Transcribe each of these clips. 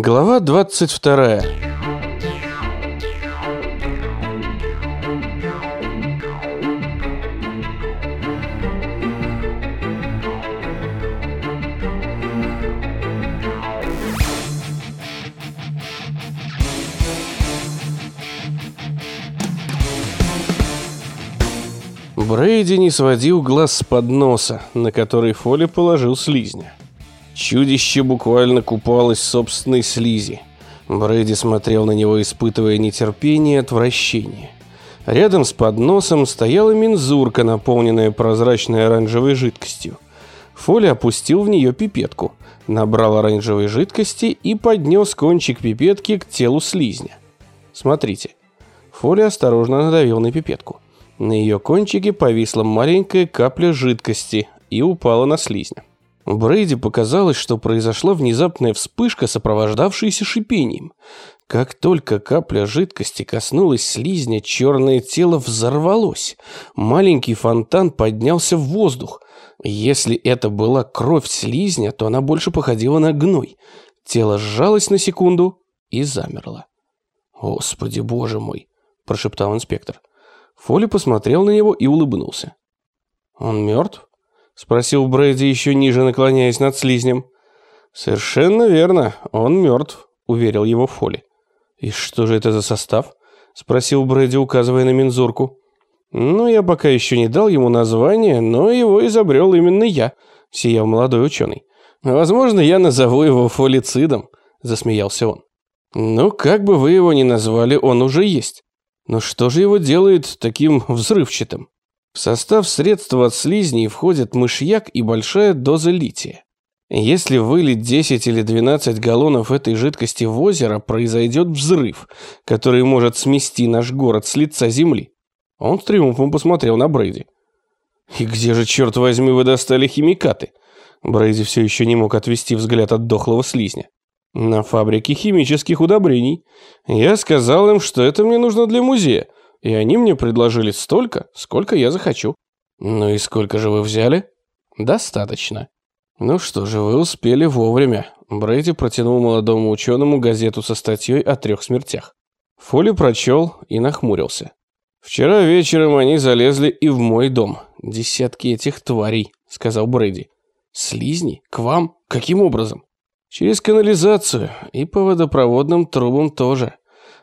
Глава 22. Брейди не сводил глаз с подноса, на который Фоли положил слизня. Чудище буквально купалось в собственной слизи. Брейди смотрел на него, испытывая нетерпение и отвращение. Рядом с подносом стояла мензурка, наполненная прозрачной оранжевой жидкостью. Фоли опустил в нее пипетку, набрал оранжевой жидкости и поднес кончик пипетки к телу слизня. Смотрите. Фоли осторожно надавил на пипетку. На ее кончике повисла маленькая капля жидкости и упала на слизня. Брейди показалось, что произошла внезапная вспышка, сопровождавшаяся шипением. Как только капля жидкости коснулась слизня, черное тело взорвалось. Маленький фонтан поднялся в воздух. Если это была кровь слизня, то она больше походила на гной. Тело сжалось на секунду и замерло. «Господи, боже мой!» – прошептал инспектор. Фоли посмотрел на него и улыбнулся. «Он мертв?» – спросил Брэди, еще ниже наклоняясь над слизнем. «Совершенно верно, он мертв», – уверил его Фоли. «И что же это за состав?» – спросил Брэди, указывая на мензурку. «Ну, я пока еще не дал ему название, но его изобрел именно я», – сиял молодой ученый. «Возможно, я назову его фолицидом», – засмеялся он. «Ну, как бы вы его ни назвали, он уже есть. Но что же его делает таким взрывчатым? В состав средства от слизней входят мышьяк и большая доза лития. Если вылить 10 или 12 галлонов этой жидкости в озеро, произойдет взрыв, который может смести наш город с лица земли. Он с триумфом посмотрел на Брейди. «И где же, черт возьми, вы достали химикаты?» Брейди все еще не мог отвести взгляд от дохлого слизня. На фабрике химических удобрений. Я сказал им, что это мне нужно для музея, и они мне предложили столько, сколько я захочу. Ну и сколько же вы взяли? Достаточно. Ну что же, вы успели вовремя. Брейди протянул молодому ученому газету со статьей о трех смертях. Фоли прочел и нахмурился. «Вчера вечером они залезли и в мой дом. Десятки этих тварей», — сказал Брейди. «Слизни? К вам? Каким образом?» Через канализацию и по водопроводным трубам тоже.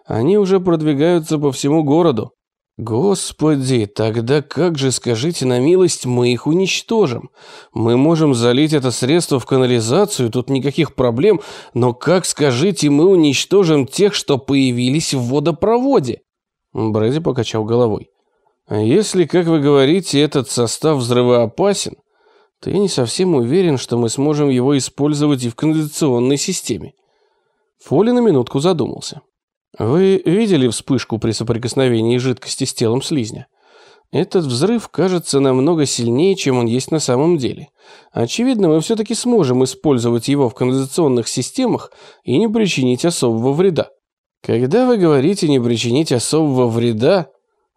Они уже продвигаются по всему городу. Господи, тогда как же, скажите на милость, мы их уничтожим? Мы можем залить это средство в канализацию, тут никаких проблем, но как, скажите, мы уничтожим тех, что появились в водопроводе? Брэди покачал головой. Если, как вы говорите, этот состав взрывоопасен, то я не совсем уверен, что мы сможем его использовать и в канализационной системе. Фоли на минутку задумался. Вы видели вспышку при соприкосновении жидкости с телом слизня? Этот взрыв кажется намного сильнее, чем он есть на самом деле. Очевидно, мы все-таки сможем использовать его в канализационных системах и не причинить особого вреда. Когда вы говорите «не причинить особого вреда»,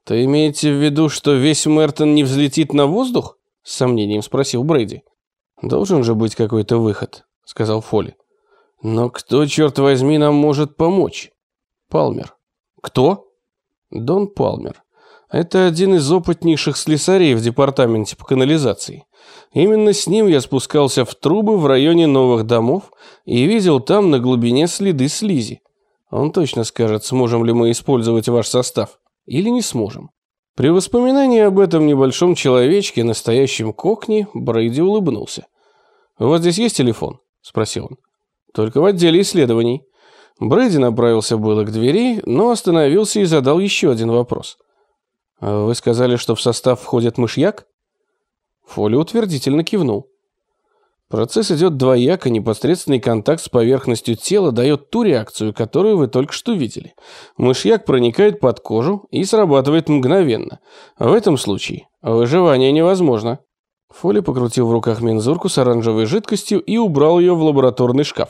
то имеете в виду, что весь Мертон не взлетит на воздух? С сомнением спросил Брейди. «Должен же быть какой-то выход», — сказал Фоли. «Но кто, черт возьми, нам может помочь?» «Палмер». «Кто?» «Дон Палмер. Это один из опытнейших слесарей в департаменте по канализации. Именно с ним я спускался в трубы в районе новых домов и видел там на глубине следы слизи. Он точно скажет, сможем ли мы использовать ваш состав или не сможем. При воспоминании об этом небольшом человечке, настоящем кокне, Брейди улыбнулся. «У вас здесь есть телефон?» – спросил он. «Только в отделе исследований». Брейди направился было к двери, но остановился и задал еще один вопрос. «Вы сказали, что в состав входит мышьяк?» Фоли утвердительно кивнул. Процесс идет двояко, непосредственный контакт с поверхностью тела дает ту реакцию, которую вы только что видели. Мышьяк проникает под кожу и срабатывает мгновенно. В этом случае выживание невозможно. Фоли покрутил в руках мензурку с оранжевой жидкостью и убрал ее в лабораторный шкаф.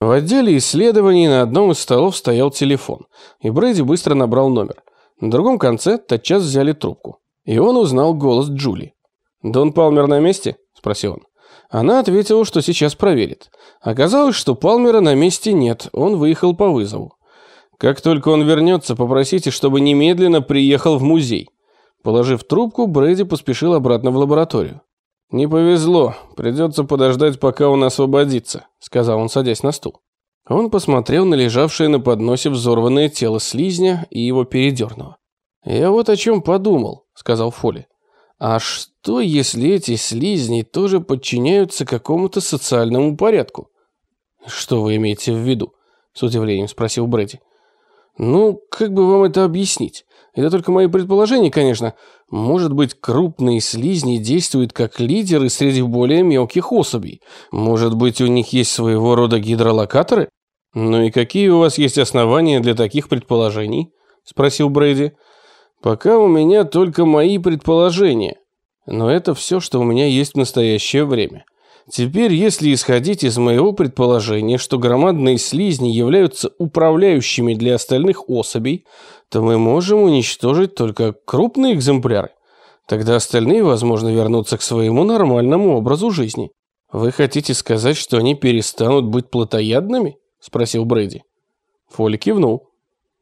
В отделе исследований на одном из столов стоял телефон, и Брэди быстро набрал номер. На другом конце тотчас взяли трубку. И он узнал голос Джули. «Дон Палмер на месте?» – спросил он. Она ответила, что сейчас проверит. Оказалось, что Палмера на месте нет, он выехал по вызову. Как только он вернется, попросите, чтобы немедленно приехал в музей. Положив трубку, Брэди поспешил обратно в лабораторию. «Не повезло, придется подождать, пока он освободится», — сказал он, садясь на стул. Он посмотрел на лежавшее на подносе взорванное тело слизня и его передернуло. «Я вот о чем подумал», — сказал Фоли. «А что, если эти слизни тоже подчиняются какому-то социальному порядку?» «Что вы имеете в виду?» — с удивлением спросил Брэди. «Ну, как бы вам это объяснить? Это только мои предположения, конечно. Может быть, крупные слизни действуют как лидеры среди более мелких особей. Может быть, у них есть своего рода гидролокаторы? Ну и какие у вас есть основания для таких предположений? Спросил Брейди. Пока у меня только мои предположения. Но это все, что у меня есть в настоящее время. Теперь, если исходить из моего предположения, что громадные слизни являются управляющими для остальных особей, то мы можем уничтожить только крупные экземпляры. Тогда остальные, возможно, вернутся к своему нормальному образу жизни. Вы хотите сказать, что они перестанут быть плотоядными? Спросил Брэди. Фоли кивнул.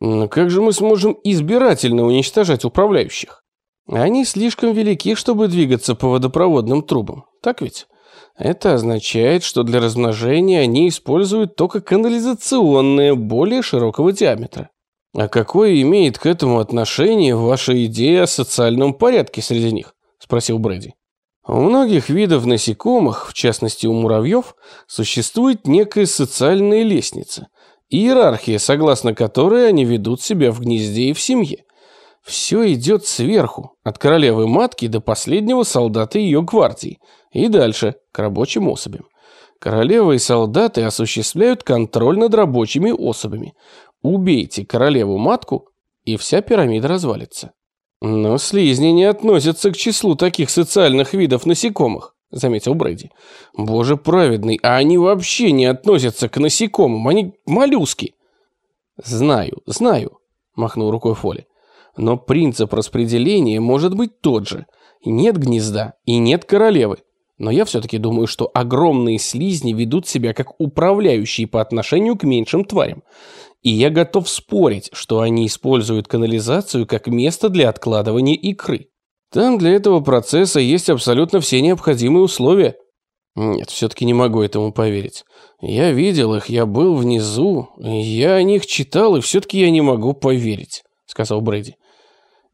Но как же мы сможем избирательно уничтожать управляющих? Они слишком велики, чтобы двигаться по водопроводным трубам, так ведь? Это означает, что для размножения они используют только канализационные более широкого диаметра. А какое имеет к этому отношение ваша идея о социальном порядке среди них? Спросил Брэди. У многих видов насекомых, в частности у муравьев, существует некая социальная лестница, иерархия, согласно которой они ведут себя в гнезде и в семье. Все идет сверху, от королевы матки до последнего солдата ее гвардии, и дальше, к рабочим особям. Королева и солдаты осуществляют контроль над рабочими особями. Убейте королеву-матку, и вся пирамида развалится. Но слизни не относятся к числу таких социальных видов насекомых, заметил Брэди. Боже праведный, а они вообще не относятся к насекомым, они моллюски. Знаю, знаю, махнул рукой Фоли. Но принцип распределения может быть тот же. Нет гнезда и нет королевы. Но я все-таки думаю, что огромные слизни ведут себя как управляющие по отношению к меньшим тварям. И я готов спорить, что они используют канализацию как место для откладывания икры. Там для этого процесса есть абсолютно все необходимые условия. Нет, все-таки не могу этому поверить. Я видел их, я был внизу, я о них читал, и все-таки я не могу поверить, сказал Брэди.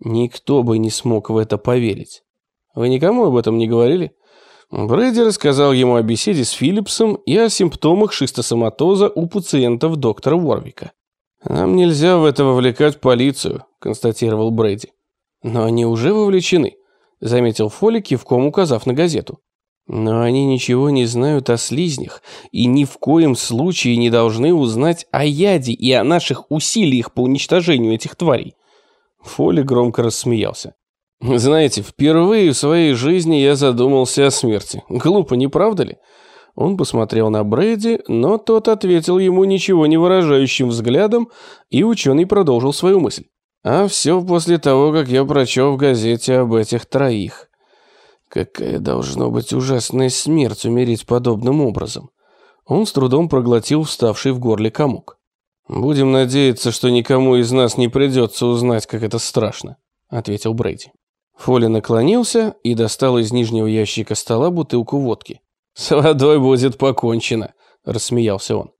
Никто бы не смог в это поверить. Вы никому об этом не говорили? Брэди рассказал ему о беседе с Филлипсом и о симптомах шистосоматоза у пациентов доктора Уорвика. «Нам нельзя в это вовлекать полицию», – констатировал Брэди. «Но они уже вовлечены», – заметил Фоли, кивком указав на газету. «Но они ничего не знают о слизнях и ни в коем случае не должны узнать о яде и о наших усилиях по уничтожению этих тварей». Фоли громко рассмеялся. Знаете, впервые в своей жизни я задумался о смерти. Глупо, не правда ли? Он посмотрел на Брэди, но тот ответил ему ничего не выражающим взглядом, и ученый продолжил свою мысль. А все после того, как я прочел в газете об этих троих. Какая должно быть ужасная смерть умереть подобным образом. Он с трудом проглотил вставший в горле комок. «Будем надеяться, что никому из нас не придется узнать, как это страшно», — ответил Брейди. Фоли наклонился и достал из нижнего ящика стола бутылку водки. «С водой будет покончено», – рассмеялся он.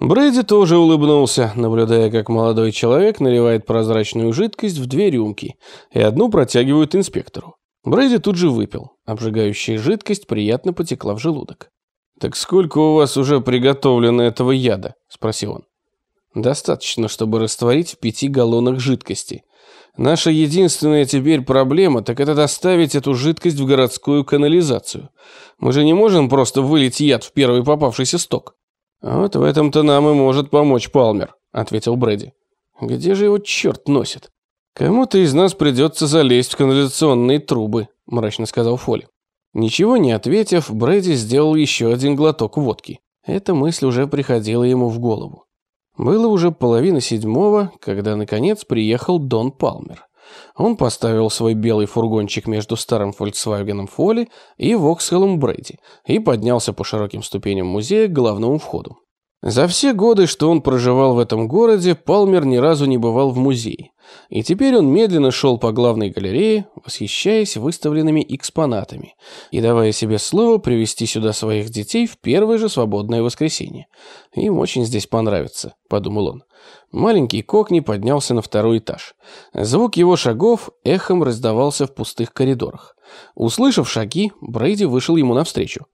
Брэди тоже улыбнулся, наблюдая, как молодой человек наливает прозрачную жидкость в две рюмки и одну протягивают инспектору. Брэди тут же выпил. Обжигающая жидкость приятно потекла в желудок. «Так сколько у вас уже приготовлено этого яда?» – спросил он. «Достаточно, чтобы растворить в пяти галлонах жидкости. Наша единственная теперь проблема, так это доставить эту жидкость в городскую канализацию. Мы же не можем просто вылить яд в первый попавшийся сток. Вот в этом-то нам и может помочь Палмер, ответил Брэди. Где же его черт носит? Кому-то из нас придется залезть в канализационные трубы, мрачно сказал Фоли. Ничего не ответив, Брэди сделал еще один глоток водки. Эта мысль уже приходила ему в голову. Было уже половина седьмого, когда наконец приехал Дон Палмер. Он поставил свой белый фургончик между старым Volkswagen Фоли и Воксхеллом Брейди и поднялся по широким ступеням музея к главному входу. За все годы, что он проживал в этом городе, Палмер ни разу не бывал в музее. И теперь он медленно шел по главной галерее, восхищаясь выставленными экспонатами и давая себе слово привести сюда своих детей в первое же свободное воскресенье. «Им очень здесь понравится», — подумал он. Маленький Кокни поднялся на второй этаж. Звук его шагов эхом раздавался в пустых коридорах. Услышав шаги, Брейди вышел ему навстречу.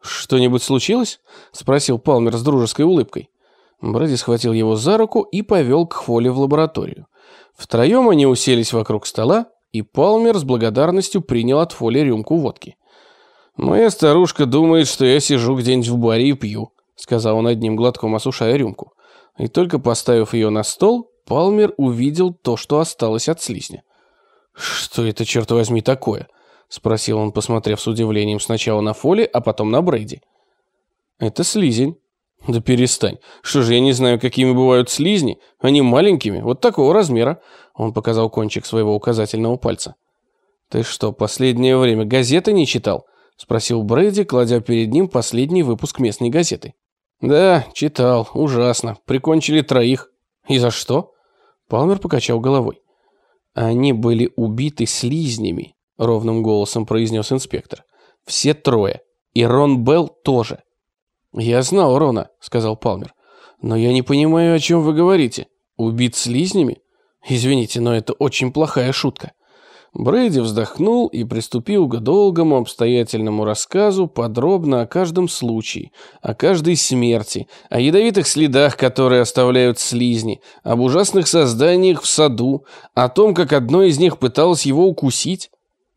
«Что-нибудь случилось?» — спросил Палмер с дружеской улыбкой. Брэди схватил его за руку и повел к Фоли в лабораторию. Втроем они уселись вокруг стола, и Палмер с благодарностью принял от Фоли рюмку водки. «Моя старушка думает, что я сижу где-нибудь в баре и пью», — сказал он одним глотком, осушая рюмку. И только поставив ее на стол, Палмер увидел то, что осталось от слизня. «Что это, черт возьми, такое?» Спросил он, посмотрев с удивлением сначала на Фоли, а потом на Брейди. Это слизень. Да перестань. Что же, я не знаю, какими бывают слизни. Они маленькими, вот такого размера. Он показал кончик своего указательного пальца. Ты что, последнее время газеты не читал? Спросил Брейди, кладя перед ним последний выпуск местной газеты. Да, читал. Ужасно. Прикончили троих. И за что? Палмер покачал головой. Они были убиты слизнями ровным голосом произнес инспектор. Все трое. И Рон Белл тоже. Я знал Рона, сказал Палмер. Но я не понимаю, о чем вы говорите. Убит слизнями? Извините, но это очень плохая шутка. Брейди вздохнул и приступил к долгому обстоятельному рассказу подробно о каждом случае, о каждой смерти, о ядовитых следах, которые оставляют слизни, об ужасных созданиях в саду, о том, как одно из них пыталось его укусить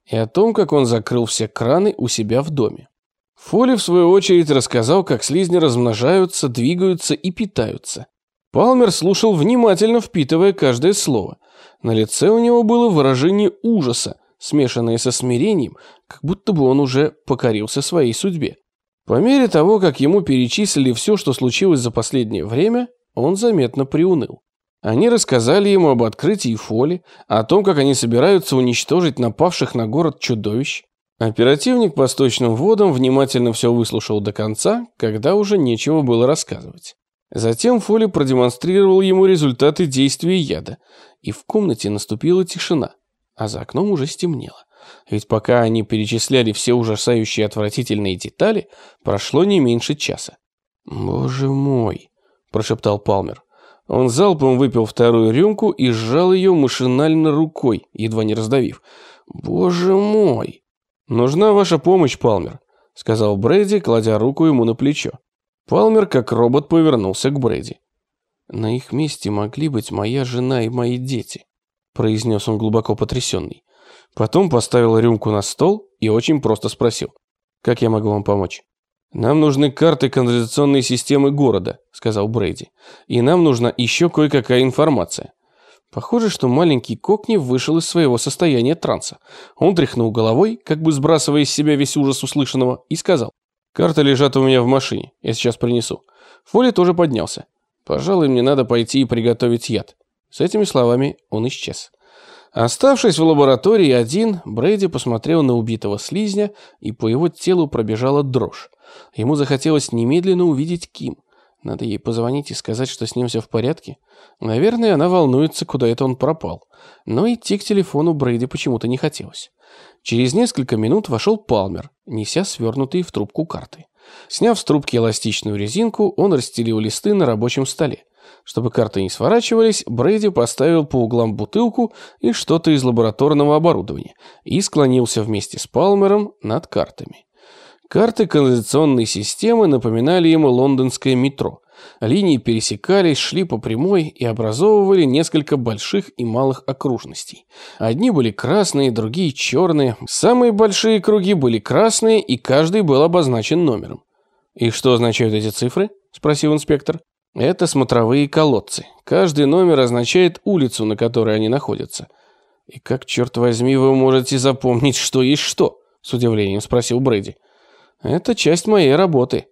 и о том, как он закрыл все краны у себя в доме. Фоли, в свою очередь, рассказал, как слизни размножаются, двигаются и питаются. Палмер слушал внимательно, впитывая каждое слово. На лице у него было выражение ужаса, смешанное со смирением, как будто бы он уже покорился своей судьбе. По мере того, как ему перечислили все, что случилось за последнее время, он заметно приуныл. Они рассказали ему об открытии Фоли, о том, как они собираются уничтожить напавших на город чудовищ. Оперативник по сточным водам внимательно все выслушал до конца, когда уже нечего было рассказывать. Затем Фоли продемонстрировал ему результаты действия яда, и в комнате наступила тишина, а за окном уже стемнело. Ведь пока они перечисляли все ужасающие отвратительные детали, прошло не меньше часа. «Боже мой!» – прошептал Палмер. Он залпом выпил вторую рюмку и сжал ее машинально рукой, едва не раздавив. «Боже мой!» «Нужна ваша помощь, Палмер», — сказал Брэди, кладя руку ему на плечо. Палмер, как робот, повернулся к Брэди. «На их месте могли быть моя жена и мои дети», — произнес он глубоко потрясенный. Потом поставил рюмку на стол и очень просто спросил. «Как я могу вам помочь?» «Нам нужны карты канализационной системы города», — сказал Брейди. «И нам нужна еще кое-какая информация». Похоже, что маленький Кокни вышел из своего состояния транса. Он тряхнул головой, как бы сбрасывая из себя весь ужас услышанного, и сказал. «Карты лежат у меня в машине, я сейчас принесу». Фоли тоже поднялся. «Пожалуй, мне надо пойти и приготовить яд». С этими словами он исчез. Оставшись в лаборатории один, Брейди посмотрел на убитого слизня, и по его телу пробежала дрожь. Ему захотелось немедленно увидеть Ким. Надо ей позвонить и сказать, что с ним все в порядке. Наверное, она волнуется, куда это он пропал. Но идти к телефону Брейди почему-то не хотелось. Через несколько минут вошел Палмер, неся свернутые в трубку карты. Сняв с трубки эластичную резинку, он расстелил листы на рабочем столе. Чтобы карты не сворачивались, Брейди поставил по углам бутылку и что-то из лабораторного оборудования и склонился вместе с Палмером над картами. Карты канализационной системы напоминали ему лондонское метро. Линии пересекались, шли по прямой и образовывали несколько больших и малых окружностей. Одни были красные, другие черные. Самые большие круги были красные, и каждый был обозначен номером. «И что означают эти цифры?» – спросил инспектор. «Это смотровые колодцы. Каждый номер означает улицу, на которой они находятся». «И как, черт возьми, вы можете запомнить, что есть что?» – с удивлением спросил Брэди. Это часть моей работы.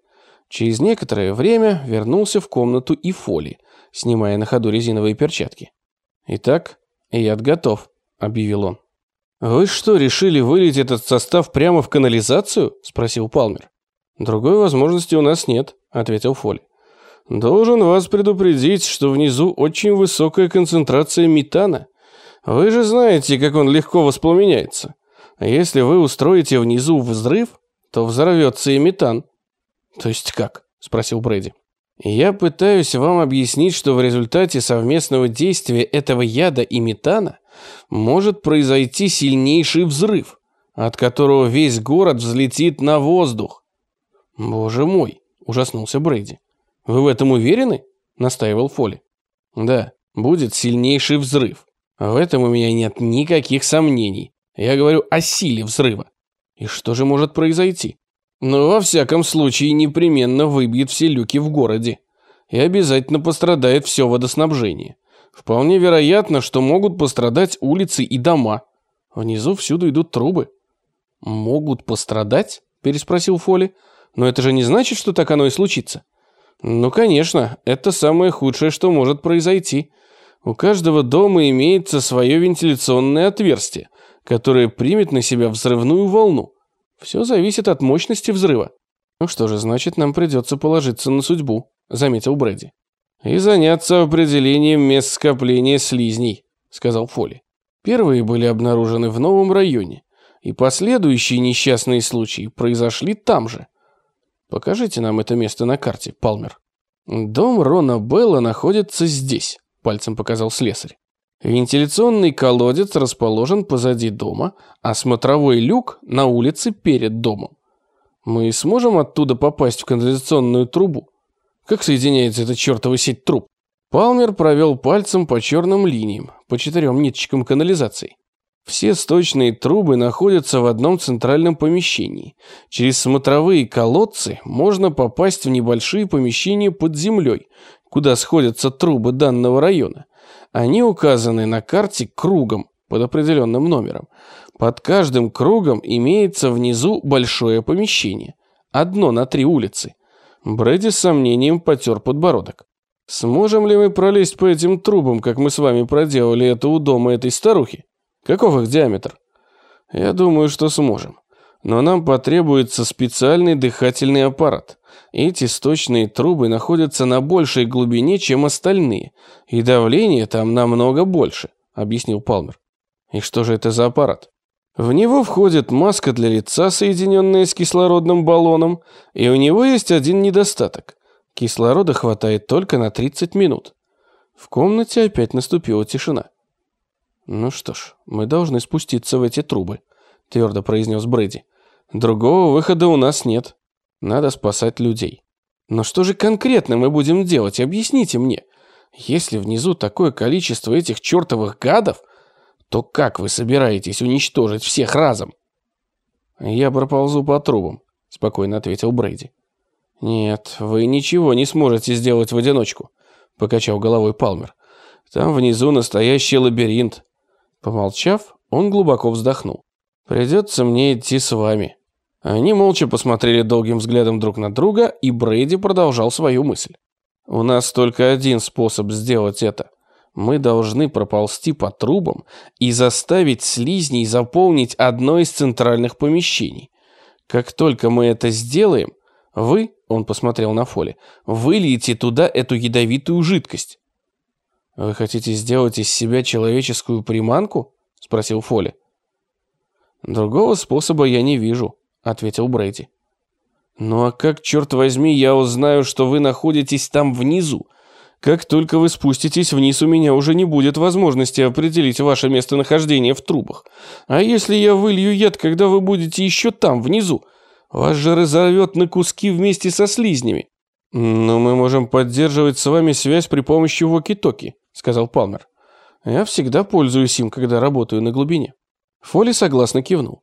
Через некоторое время вернулся в комнату и Фоли, снимая на ходу резиновые перчатки. Итак, яд готов, объявил он. «Вы что, решили вылить этот состав прямо в канализацию?» – спросил Палмер. «Другой возможности у нас нет», – ответил Фоли. «Должен вас предупредить, что внизу очень высокая концентрация метана. Вы же знаете, как он легко воспламеняется. Если вы устроите внизу взрыв, то взорвется и метан». «То есть как?» – спросил Брэди. «Я пытаюсь вам объяснить, что в результате совместного действия этого яда и метана может произойти сильнейший взрыв, от которого весь город взлетит на воздух. Боже мой, ужаснулся Брейди. Вы в этом уверены? настаивал Фоли. Да, будет сильнейший взрыв. В этом у меня нет никаких сомнений. Я говорю о силе взрыва. И что же может произойти? Но во всяком случае непременно выбьет все люки в городе. И обязательно пострадает все водоснабжение. Вполне вероятно, что могут пострадать улицы и дома. Внизу всюду идут трубы. Могут пострадать? Переспросил Фоли. Но это же не значит, что так оно и случится. Ну, конечно, это самое худшее, что может произойти. У каждого дома имеется свое вентиляционное отверстие, которое примет на себя взрывную волну. Все зависит от мощности взрыва. Ну что же, значит, нам придется положиться на судьбу, заметил Брэди и заняться определением мест скопления слизней», — сказал Фоли. Первые были обнаружены в новом районе, и последующие несчастные случаи произошли там же. Покажите нам это место на карте, Палмер. Дом Рона Белла находится здесь, пальцем показал слесарь. Вентиляционный колодец расположен позади дома, а смотровой люк на улице перед домом. Мы сможем оттуда попасть в канализационную трубу? Как соединяется эта чертова сеть труб? Палмер провел пальцем по черным линиям, по четырем ниточкам канализации. Все сточные трубы находятся в одном центральном помещении. Через смотровые колодцы можно попасть в небольшие помещения под землей, куда сходятся трубы данного района. Они указаны на карте кругом под определенным номером. Под каждым кругом имеется внизу большое помещение. Одно на три улицы. Брэди с сомнением потер подбородок. «Сможем ли мы пролезть по этим трубам, как мы с вами проделали это у дома этой старухи? Каков их диаметр?» «Я думаю, что сможем. Но нам потребуется специальный дыхательный аппарат. Эти сточные трубы находятся на большей глубине, чем остальные, и давление там намного больше», — объяснил Палмер. «И что же это за аппарат?» В него входит маска для лица, соединенная с кислородным баллоном, и у него есть один недостаток. Кислорода хватает только на 30 минут. В комнате опять наступила тишина. «Ну что ж, мы должны спуститься в эти трубы», — твердо произнес Брэди. «Другого выхода у нас нет. Надо спасать людей». «Но что же конкретно мы будем делать? Объясните мне. Если внизу такое количество этих чертовых гадов, то как вы собираетесь уничтожить всех разом? Я проползу по трубам, спокойно ответил Брейди. Нет, вы ничего не сможете сделать в одиночку, покачал головой Палмер. Там внизу настоящий лабиринт. Помолчав, он глубоко вздохнул. Придется мне идти с вами. Они молча посмотрели долгим взглядом друг на друга, и Брейди продолжал свою мысль. У нас только один способ сделать это мы должны проползти по трубам и заставить слизней заполнить одно из центральных помещений. Как только мы это сделаем, вы, он посмотрел на Фоли, выльете туда эту ядовитую жидкость. Вы хотите сделать из себя человеческую приманку? спросил Фоли. Другого способа я не вижу, ответил Брейди. Ну а как, черт возьми, я узнаю, что вы находитесь там внизу? Как только вы спуститесь вниз, у меня уже не будет возможности определить ваше местонахождение в трубах. А если я вылью яд, когда вы будете еще там, внизу? Вас же разорвет на куски вместе со слизнями. Но мы можем поддерживать с вами связь при помощи воки-токи, сказал Палмер. Я всегда пользуюсь им, когда работаю на глубине. Фоли согласно кивнул.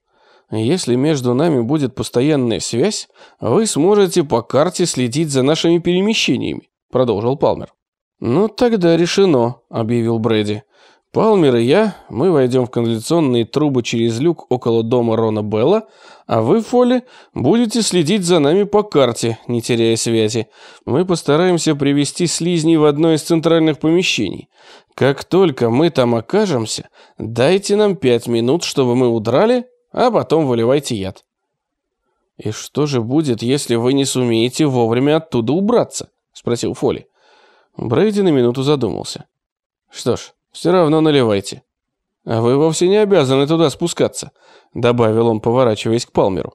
Если между нами будет постоянная связь, вы сможете по карте следить за нашими перемещениями, продолжил Палмер. «Ну, тогда решено», — объявил Брэди. «Палмер и я, мы войдем в канализационные трубы через люк около дома Рона Белла, а вы, Фолли, будете следить за нами по карте, не теряя связи. Мы постараемся привести слизней в одно из центральных помещений. Как только мы там окажемся, дайте нам пять минут, чтобы мы удрали, а потом выливайте яд. И что же будет, если вы не сумеете вовремя оттуда убраться? Спросил Фоли. Брейди на минуту задумался. Что ж, все равно наливайте. А вы вовсе не обязаны туда спускаться, добавил он, поворачиваясь к Палмеру.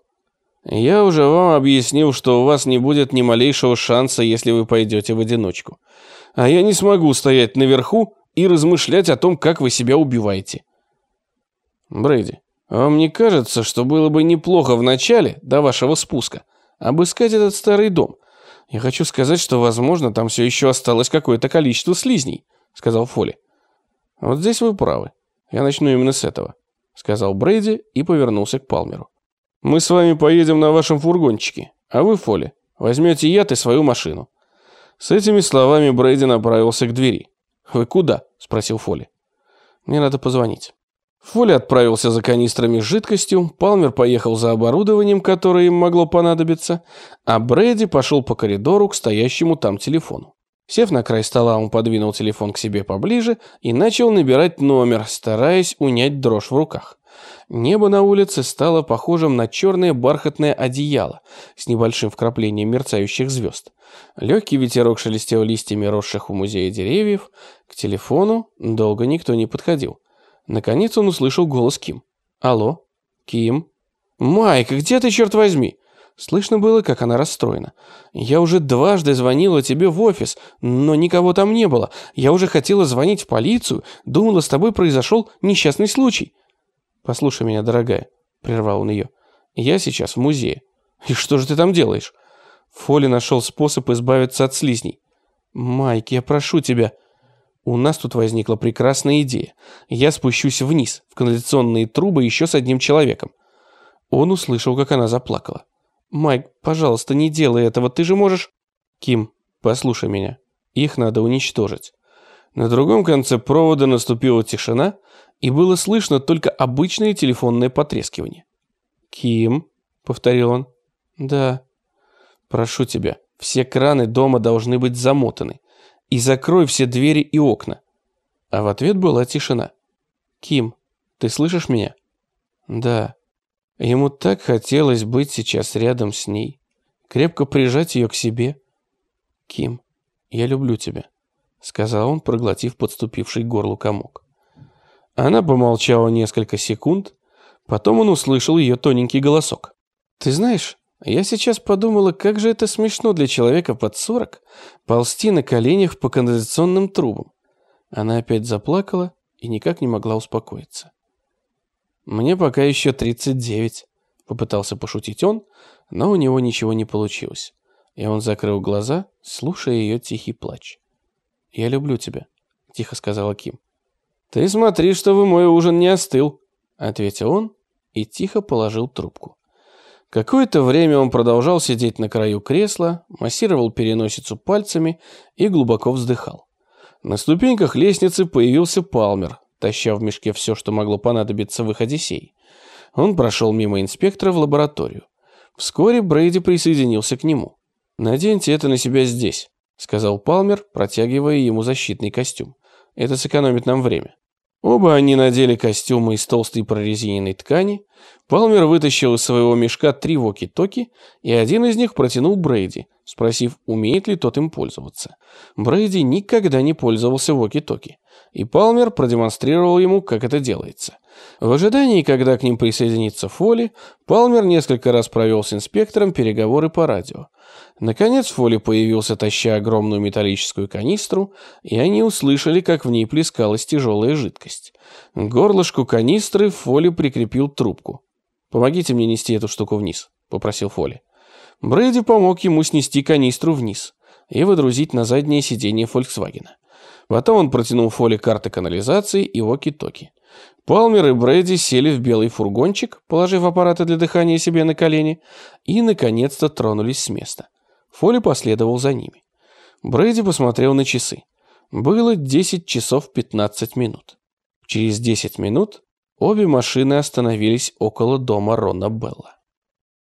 Я уже вам объяснил, что у вас не будет ни малейшего шанса, если вы пойдете в одиночку. А я не смогу стоять наверху и размышлять о том, как вы себя убиваете. Брейди, вам не кажется, что было бы неплохо в начале, до вашего спуска, обыскать этот старый дом? Я хочу сказать, что, возможно, там все еще осталось какое-то количество слизней, сказал Фоли. Вот здесь вы правы. Я начну именно с этого, сказал Брейди и повернулся к Палмеру. Мы с вами поедем на вашем фургончике, а вы, Фоли, возьмете яд и свою машину». С этими словами Брейди направился к двери. «Вы куда?» – спросил Фоли. «Мне надо позвонить». Фоли отправился за канистрами с жидкостью, Палмер поехал за оборудованием, которое им могло понадобиться, а Брэди пошел по коридору к стоящему там телефону. Сев на край стола, он подвинул телефон к себе поближе и начал набирать номер, стараясь унять дрожь в руках. Небо на улице стало похожим на черное бархатное одеяло с небольшим вкраплением мерцающих звезд. Легкий ветерок шелестел листьями росших в музее деревьев. К телефону долго никто не подходил. Наконец он услышал голос Ким. «Алло? Ким?» «Майк, где ты, черт возьми?» Слышно было, как она расстроена. «Я уже дважды звонила тебе в офис, но никого там не было. Я уже хотела звонить в полицию, думала, с тобой произошел несчастный случай». «Послушай меня, дорогая», — прервал он ее. «Я сейчас в музее». «И что же ты там делаешь?» Фоли нашел способ избавиться от слизней. «Майк, я прошу тебя». У нас тут возникла прекрасная идея. Я спущусь вниз, в канализационные трубы еще с одним человеком. Он услышал, как она заплакала. «Майк, пожалуйста, не делай этого, ты же можешь...» «Ким, послушай меня. Их надо уничтожить». На другом конце провода наступила тишина, и было слышно только обычное телефонное потрескивание. «Ким?» — повторил он. «Да». «Прошу тебя, все краны дома должны быть замотаны. И закрой все двери и окна». А в ответ была тишина. «Ким, ты слышишь меня?» «Да». Ему так хотелось быть сейчас рядом с ней, крепко прижать ее к себе. «Ким, я люблю тебя», — сказал он, проглотив подступивший горлу комок. Она помолчала несколько секунд, потом он услышал ее тоненький голосок. «Ты знаешь, я сейчас подумала, как же это смешно для человека под сорок ползти на коленях по канализационным трубам». Она опять заплакала и никак не могла успокоиться. «Мне пока еще 39», — попытался пошутить он, но у него ничего не получилось. И он закрыл глаза, слушая ее тихий плач. «Я люблю тебя», — тихо сказала Ким. «Ты смотри, чтобы мой ужин не остыл», — ответил он и тихо положил трубку. Какое-то время он продолжал сидеть на краю кресла, массировал переносицу пальцами и глубоко вздыхал. На ступеньках лестницы появился Палмер, таща в мешке все, что могло понадобиться в их Одиссей. Он прошел мимо инспектора в лабораторию. Вскоре Брейди присоединился к нему. «Наденьте это на себя здесь», — сказал Палмер, протягивая ему защитный костюм. «Это сэкономит нам время». Оба они надели костюмы из толстой прорезиненной ткани. Палмер вытащил из своего мешка три воки-токи, и один из них протянул Брейди, спросив, умеет ли тот им пользоваться. Брейди никогда не пользовался воки-токи, и Палмер продемонстрировал ему, как это делается. В ожидании, когда к ним присоединится Фоли, Палмер несколько раз провел с инспектором переговоры по радио. Наконец Фоли появился, таща огромную металлическую канистру, и они услышали, как в ней плескалась тяжелая жидкость. К горлышку канистры Фоли прикрепил трубку. «Помогите мне нести эту штуку вниз», — попросил Фоли. Брэди помог ему снести канистру вниз и выдрузить на заднее сиденье Фольксвагена. Потом он протянул Фоли карты канализации и воки-токи. Палмер и Брэди сели в белый фургончик, положив аппараты для дыхания себе на колени, и, наконец-то, тронулись с места. Фоли последовал за ними. Брэди посмотрел на часы. Было 10 часов 15 минут. Через 10 минут обе машины остановились около дома Рона Белла.